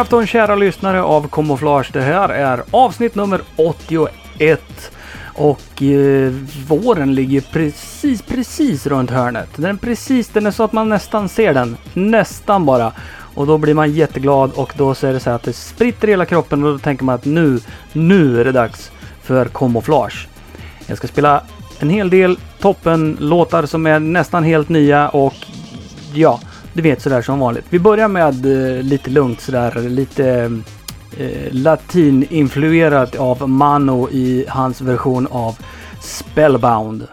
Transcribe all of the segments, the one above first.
God afton kära lyssnare av Kamouflage. Det här är avsnitt nummer 81. Och eh, våren ligger precis, precis runt hörnet. Den är precis, den är så att man nästan ser den. Nästan bara. Och då blir man jätteglad och då så är det så att det spritter i hela kroppen och då tänker man att nu, nu är det dags för Kamouflage. Jag ska spela en hel del toppen-låtar som är nästan helt nya och ja, du vet sådär som vanligt. Vi börjar med eh, lite lugnt sådär, lite eh, latininfluerat av Mano i hans version av Spellbound.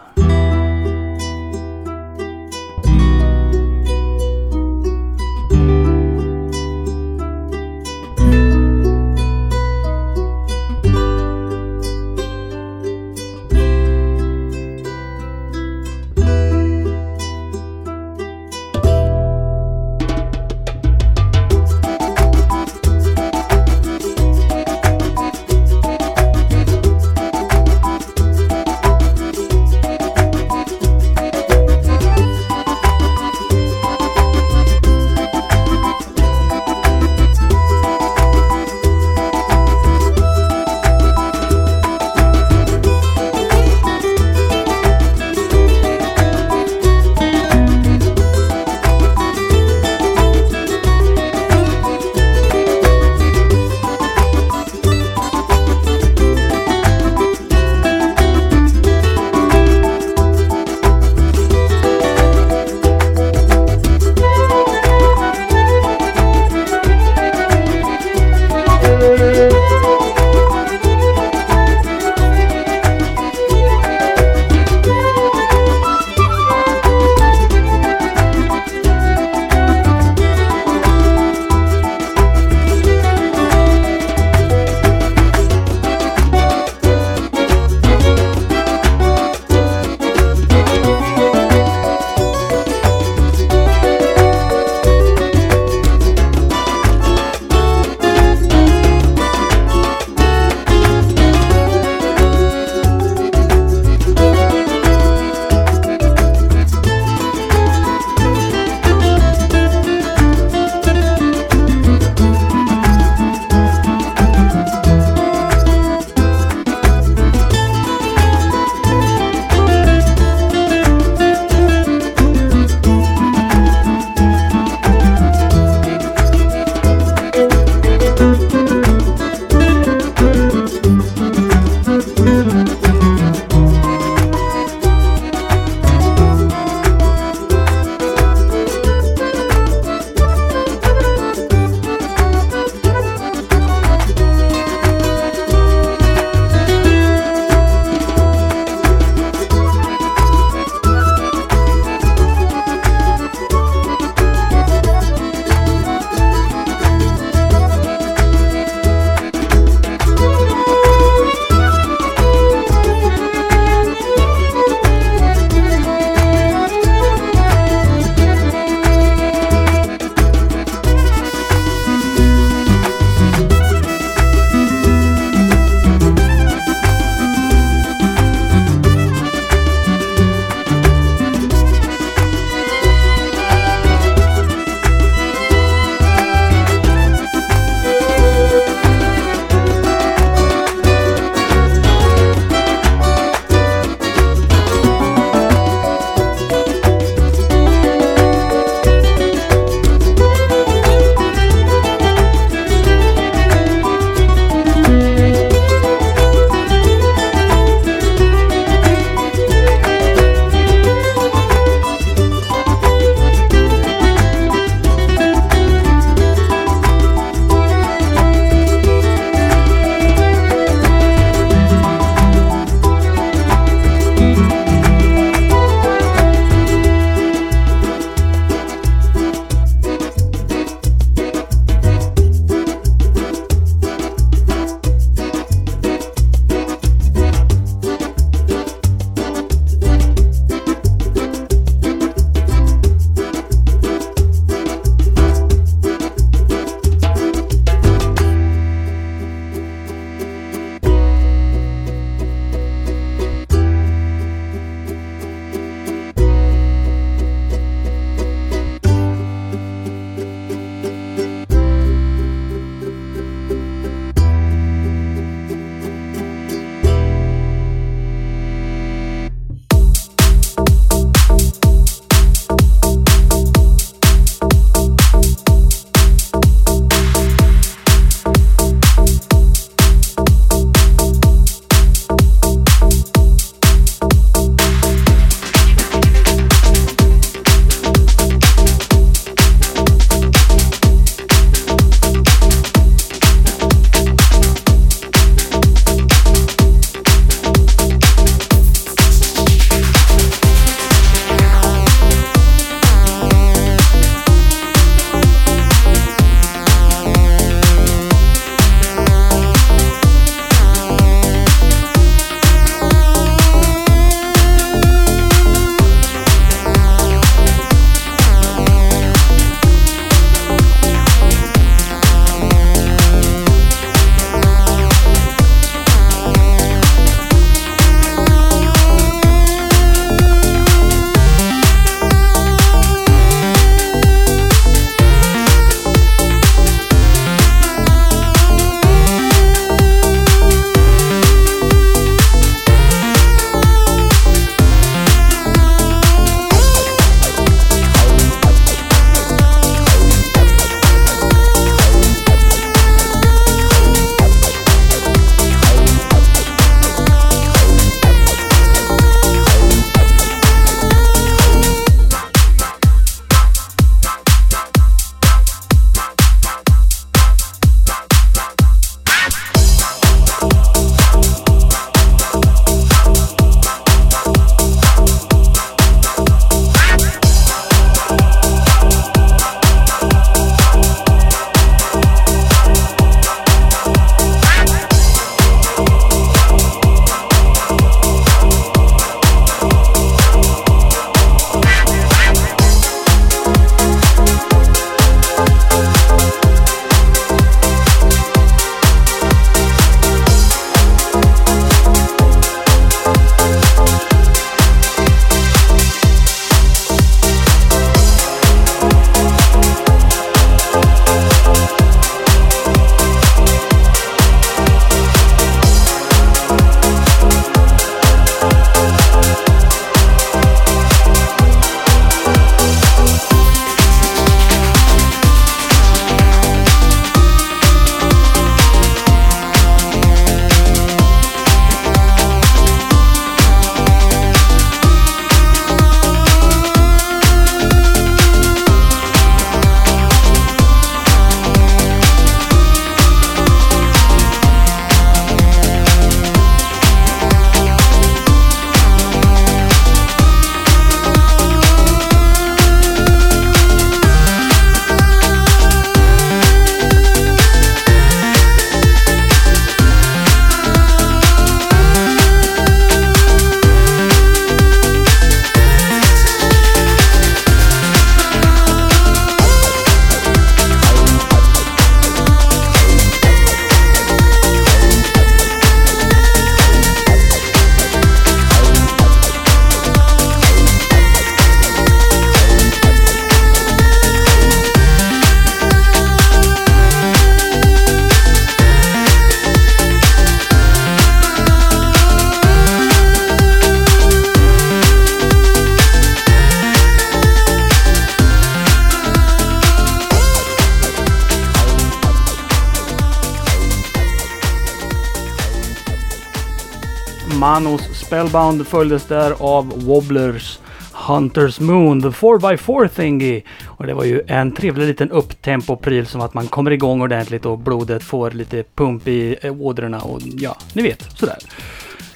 Spellbound följdes där av Wobblers Hunters Moon, the 4x4 thingy. Och det var ju en trevlig liten upptempo-pryl som att man kommer igång ordentligt och blodet får lite pump i eh, ådrorna och ja, ni vet sådär.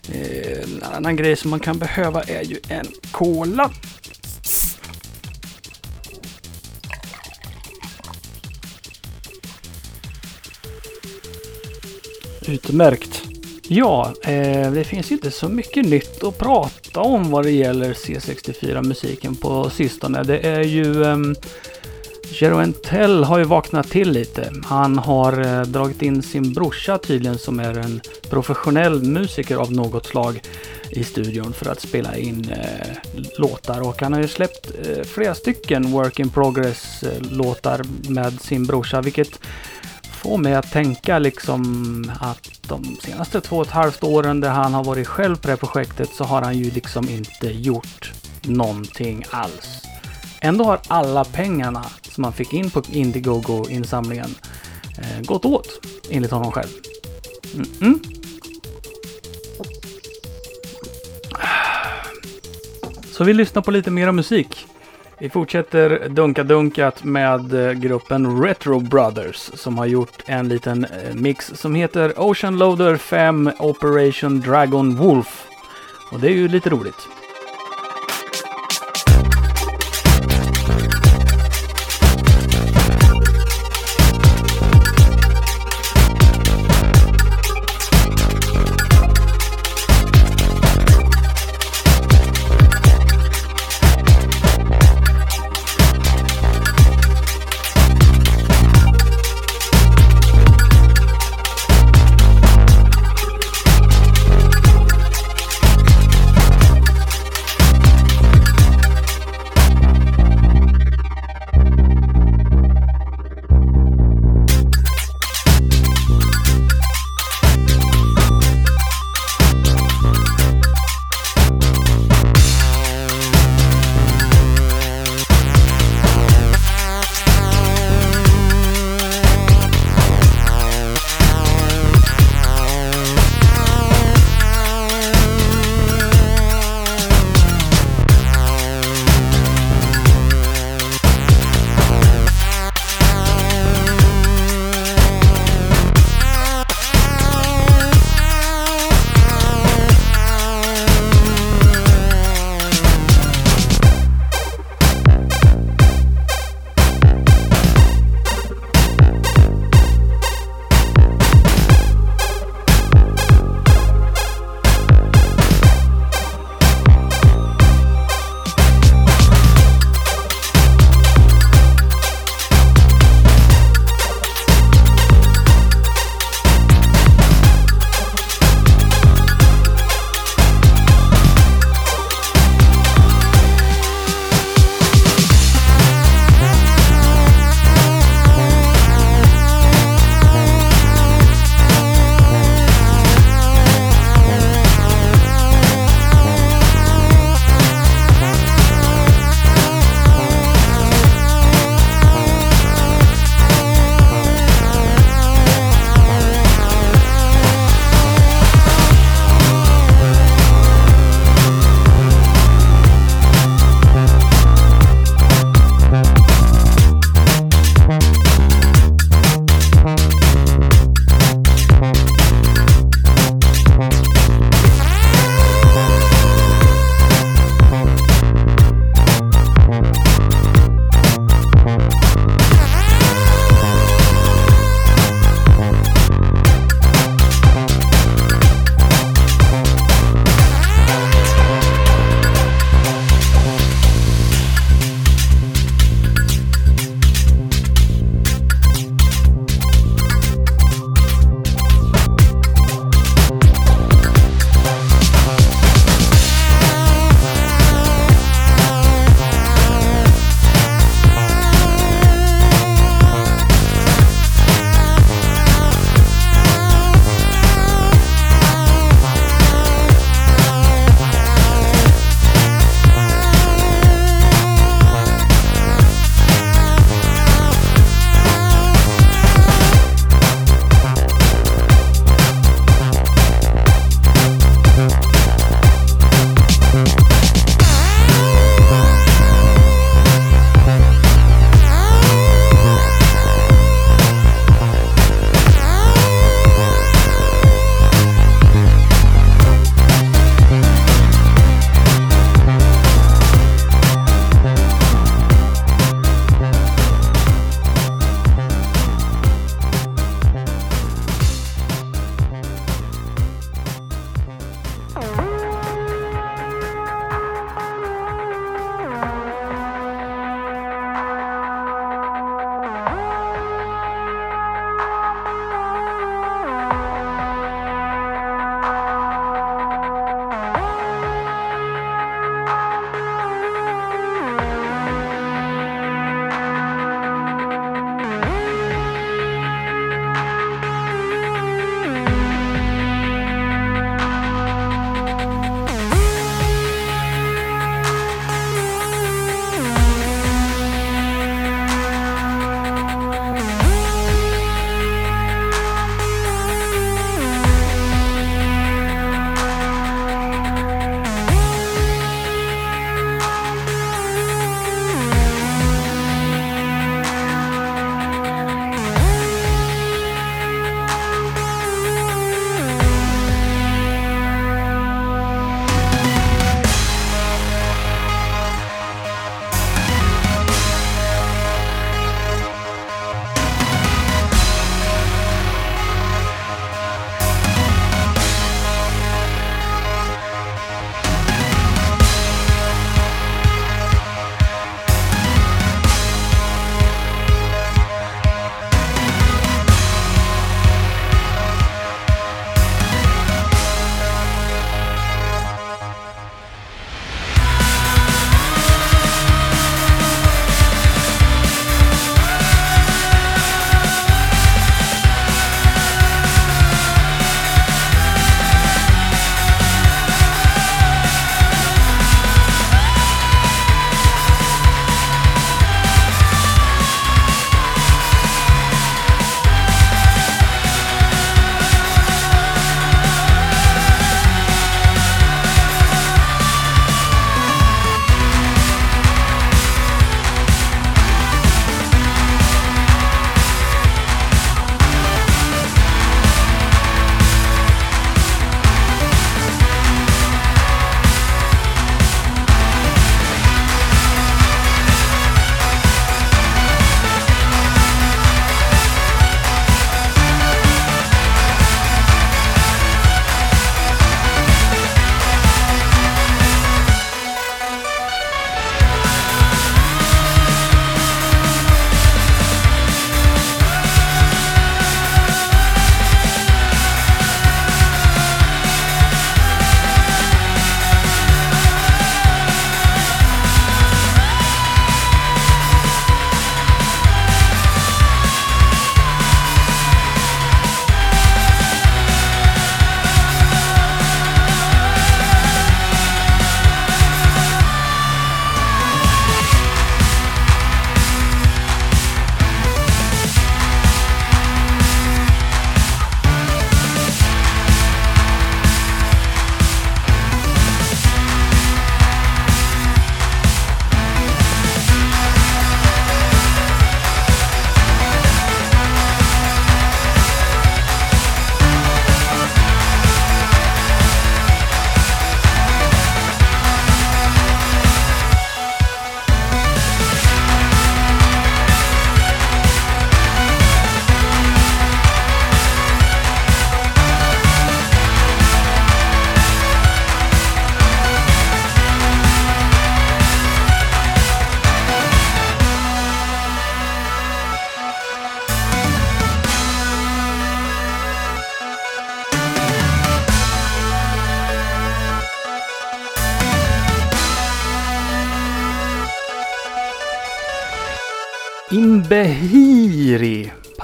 Eh, en annan grej som man kan behöva är ju en cola. Utmärkt. Ja, eh, det finns inte så mycket nytt att prata om vad det gäller C64-musiken på sistone. Det är ju... Eh, Jeroen Tell har ju vaknat till lite. Han har eh, dragit in sin brorsa tydligen som är en professionell musiker av något slag i studion för att spela in eh, låtar och han har ju släppt eh, flera stycken Work in Progress-låtar eh, med sin brorsa vilket får mig att tänka liksom att de senaste två och ett halvt åren där han har varit själv på det här projektet så har han ju liksom inte gjort någonting alls. Ändå har alla pengarna som han fick in på Indiegogo-insamlingen eh, gått åt, enligt honom själv. Mm -mm. Så vi lyssnar på lite mera musik. Vi fortsätter dunka-dunkat med eh, gruppen Retro Brothers som har gjort en liten eh, mix som heter Ocean Loader 5 Operation Dragon Wolf. Och det är ju lite roligt.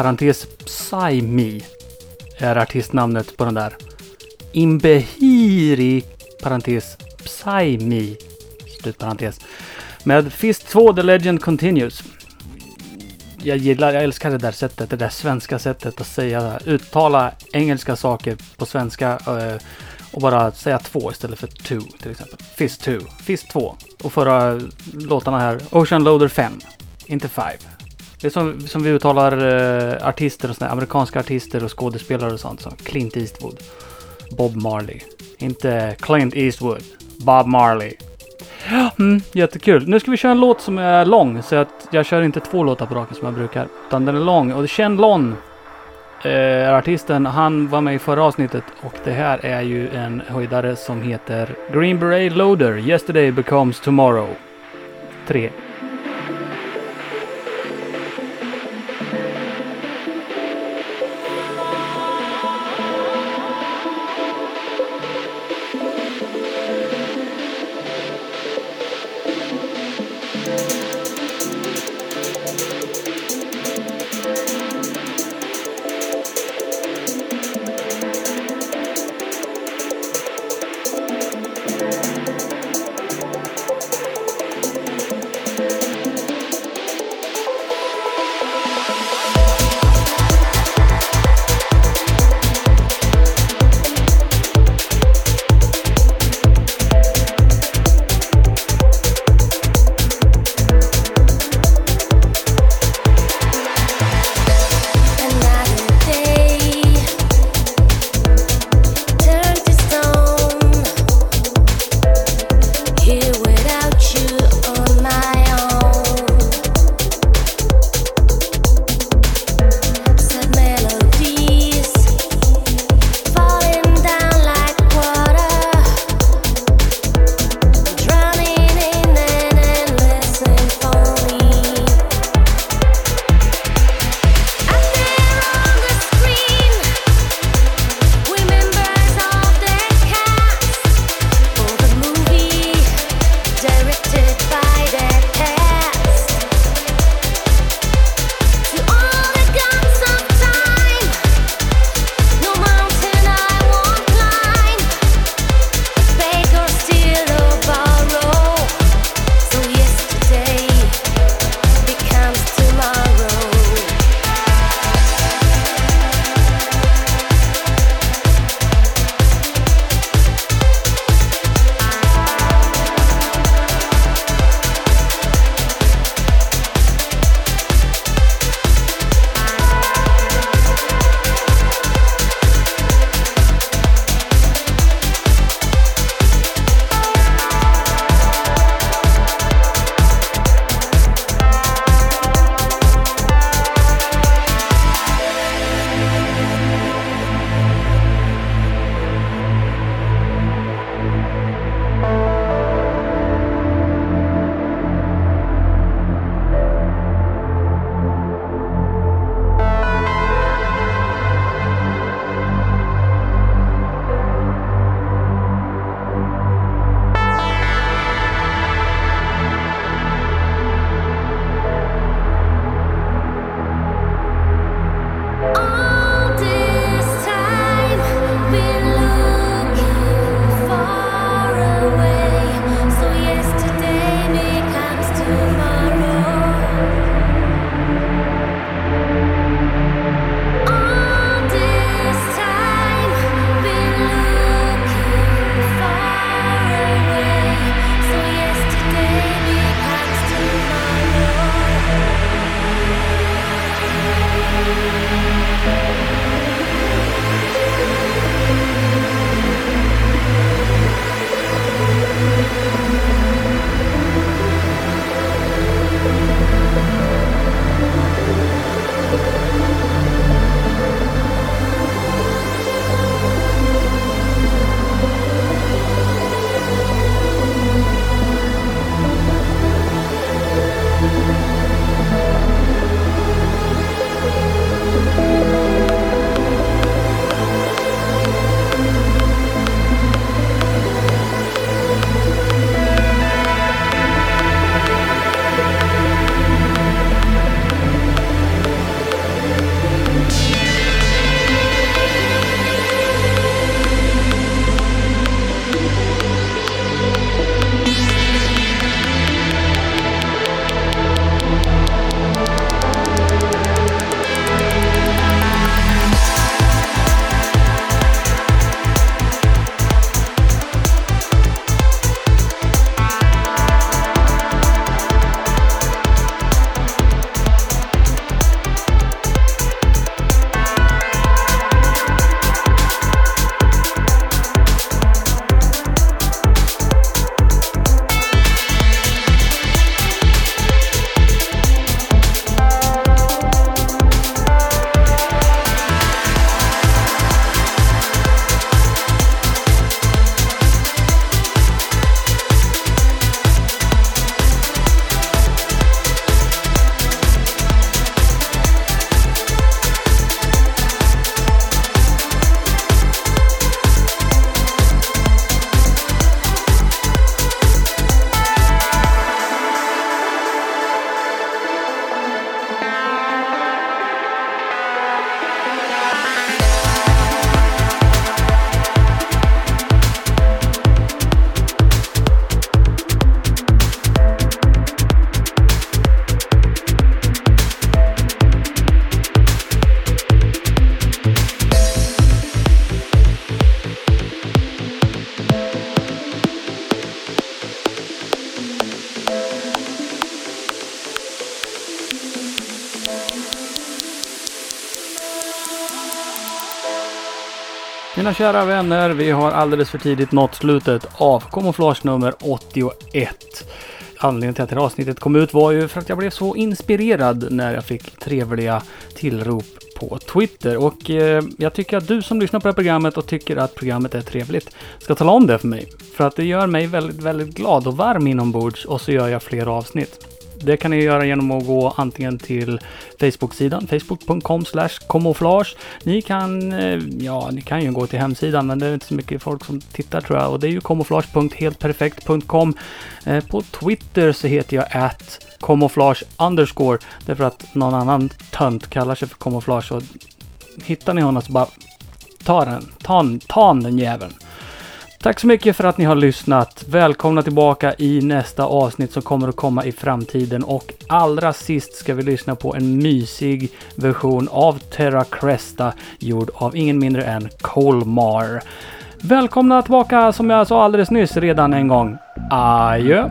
Parentes Psymi, är artistnamnet på den där. Imbehiri, parentes Psymi, slutparentes. Med Fist 2 The Legend Continues. Jag gillar, jag älskar det där sättet, det där svenska sättet att säga, uttala engelska saker på svenska eh, och bara säga två istället för two till exempel. Fist 2, Fist 2. Och förra låtarna här, Ocean Loader 5, inte 5. Det är som, som vi uttalar eh, artister och sådana amerikanska artister och skådespelare och sånt som Clint Eastwood, Bob Marley. Inte Clint Eastwood, Bob Marley. Mm, jättekul. Nu ska vi köra en låt som är lång så att jag kör inte två låtar på raken som jag brukar. Utan den är lång och Chen Lon eh, artisten, han var med i förra avsnittet och det här är ju en höjdare som heter Green Beret Loader Yesterday Becomes Tomorrow 3. Mina kära vänner, vi har alldeles för tidigt nått slutet av kamouflage nummer 81. Anledningen till att det här avsnittet kom ut var ju för att jag blev så inspirerad när jag fick trevliga tillrop på Twitter. Och eh, jag tycker att du som lyssnar på det här programmet och tycker att programmet är trevligt ska tala om det för mig. För att det gör mig väldigt, väldigt glad och varm inombords och så gör jag fler avsnitt. Det kan ni göra genom att gå antingen till Facebook-sidan, facebook.com kamouflage. Ni kan, eh, ja, ni kan ju gå till hemsidan, men det är inte så mycket folk som tittar tror jag. Och det är ju kamouflage.heltperfekt.com. Eh, på Twitter så heter jag att camouflage underscore. Därför att någon annan tönt kallar sig för camouflage. Och hittar ni honom så bara ta den, ta, ta den jäveln. Tack så mycket för att ni har lyssnat. Välkomna tillbaka i nästa avsnitt som kommer att komma i framtiden. Och allra sist ska vi lyssna på en mysig version av Terra Cresta gjord av ingen mindre än Colmar. Välkomna tillbaka som jag sa alldeles nyss redan en gång. Adjö!